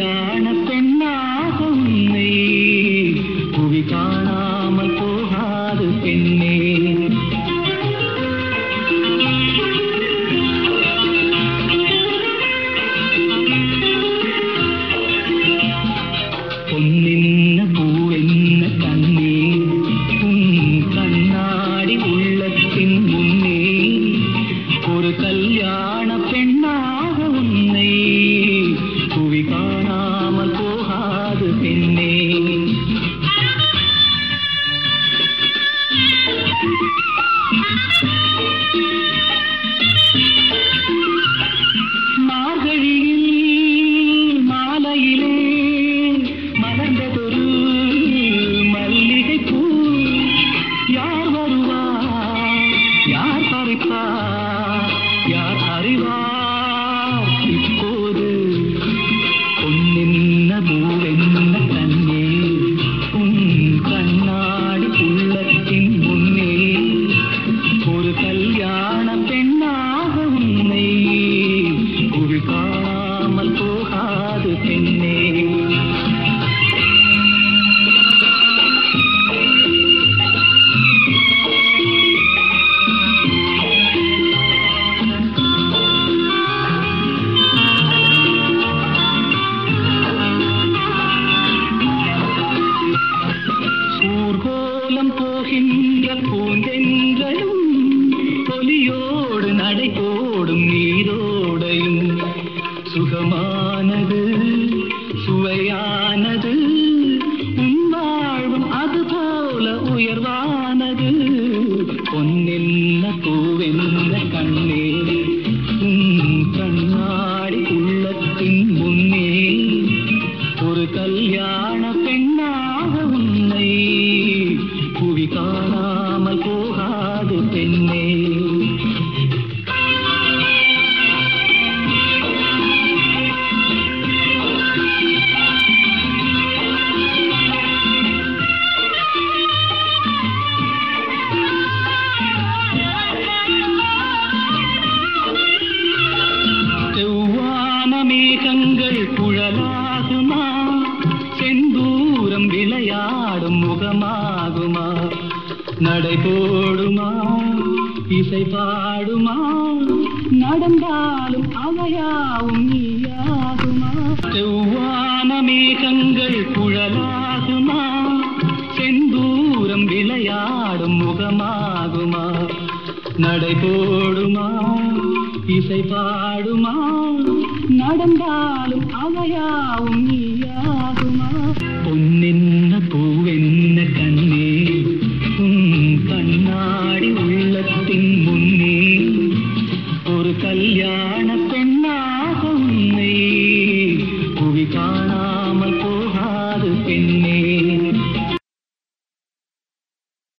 கல்யாண பெண்ணாக உன்னை புவி காணாமல் போகாது பெண்ணே. பொன்னின்ன பூவென்ன கண்ணே? உன் கண்ணாடி உள்ளத்தின் பெண்ணாக உன்னை யார் பறிப்பார் யார் அறிவார் இப்போது பொன்னின்ன பூவென்ன கண்ணே உன் கண்ணாடி உள்ளத்தின் முன்னே ஒரு கல்யாண பெண்ணாக உன்னை குழி காணாமல் போகாது பெண்ணே ஊர்கோலம் போகின்ற பூந்தென்றலும் ஒலியோடு நடை போடும் நீரோடையும். சுகமானது சுவையானது உன் வாழ்வும் அதுபோல உயர்வானது. பொன்னி விளையாடும் முகமாகுமா? நடை போடுமா? இசை பாடுமா? நடந்தாலும் அவையாவும் நீயாகுமா? செவ்வான மேகங்கள் குழலாகுமா? செந்தூரம் விளையாடும் முகமாகுமா? நடை போடுமா? இசை பாடுமா? நடந்தாலும் அவையாவும் நீ கண்ணாடி